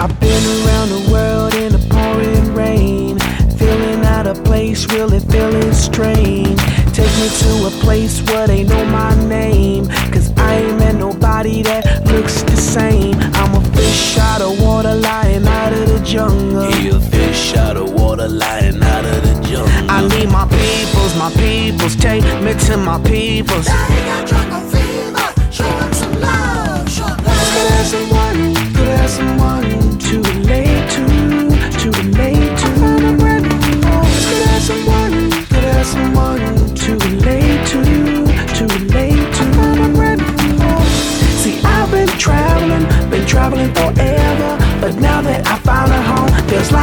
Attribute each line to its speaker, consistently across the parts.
Speaker 1: I've been around the world in the pouring rain. Feeling out of place, really feeling strange. Take me to a place where they know my name. Cause I ain't met nobody that looks the same. I'm a fish out of water, lying out of the jungle.
Speaker 2: He a fish out of water, lying out of the jungle.
Speaker 1: I need my peoples, my peoples. Take me to my peoples.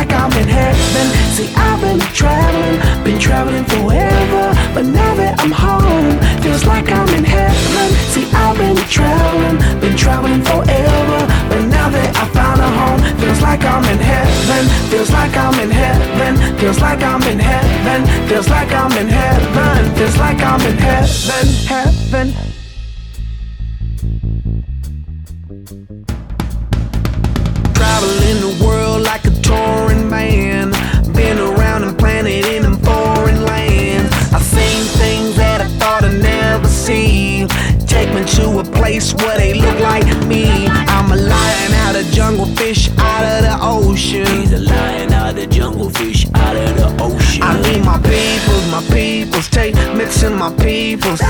Speaker 1: Like I'm in heaven. See, I've been traveling, been traveling forever, but now that I'm home, feels like I'm in heaven. See, I've been traveling, been traveling forever, but now that I found a home, feels like I'm in heaven. Feels like I'm in heaven. Feels like I'm in heaven. Feels like I'm in heaven. Feels like I'm in heaven. Heaven. To a place where they look like me. I'm a lion out of jungle, fish out of the ocean.
Speaker 2: He's a lion out of the jungle, fish out of the ocean.
Speaker 1: I need my peoples, my peoples. Take mixing my peoples.